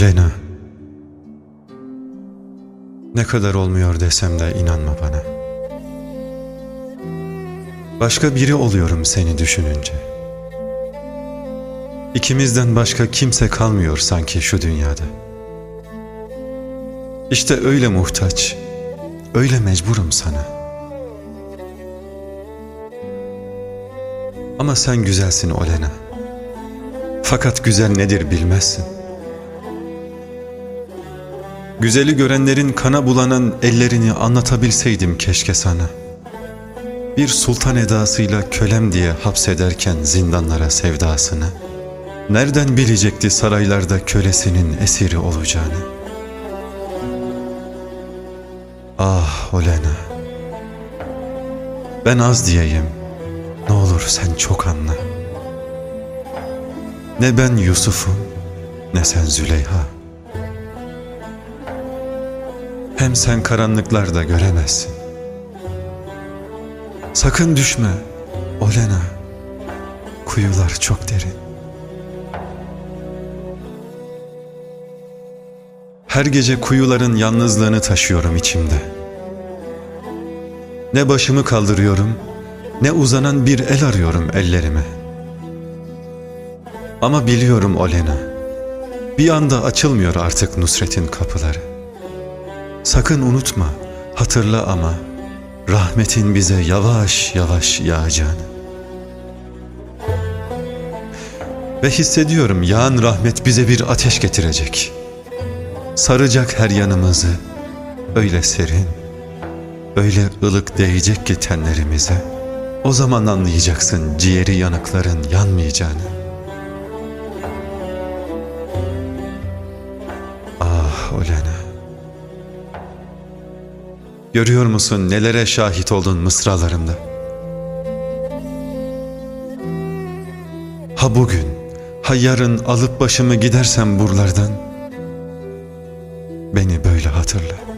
Olena. Ne kadar olmuyor desem de inanma bana. Başka biri oluyorum seni düşününce. İkimizden başka kimse kalmıyor sanki şu dünyada. İşte öyle muhtaç, öyle mecburum sana. Ama sen güzelsin Olena. Fakat güzel nedir bilmezsin. Güzeli görenlerin kana bulanan ellerini anlatabilseydim keşke sana. Bir sultan edasıyla kölem diye hapsederken zindanlara sevdasını. Nereden bilecekti saraylarda kölesinin esiri olacağını? Ah Olena. Ben az diyeyim. Ne olur sen çok anla. Ne ben Yusuf'um ne sen Züleyha. Hem sen karanlıklarda göremezsin. Sakın düşme Olena. Kuyular çok derin. Her gece kuyuların yalnızlığını taşıyorum içimde. Ne başımı kaldırıyorum, ne uzanan bir el arıyorum ellerime. Ama biliyorum Olena, bir anda açılmıyor artık Nusret'in kapıları. Sakın unutma, hatırla ama rahmetin bize yavaş yavaş yağacağını. Ve hissediyorum yağan rahmet bize bir ateş getirecek. Saracak her yanımızı, öyle serin, öyle ılık değecek ki tenlerimize. O zaman anlayacaksın ciğeri yanıkların yanmayacağını. Ah Olena. Görüyor musun nelere şahit oldun mısralarımda? Ha bugün, ha yarın alıp başımı gidersem buralardan, beni böyle hatırla.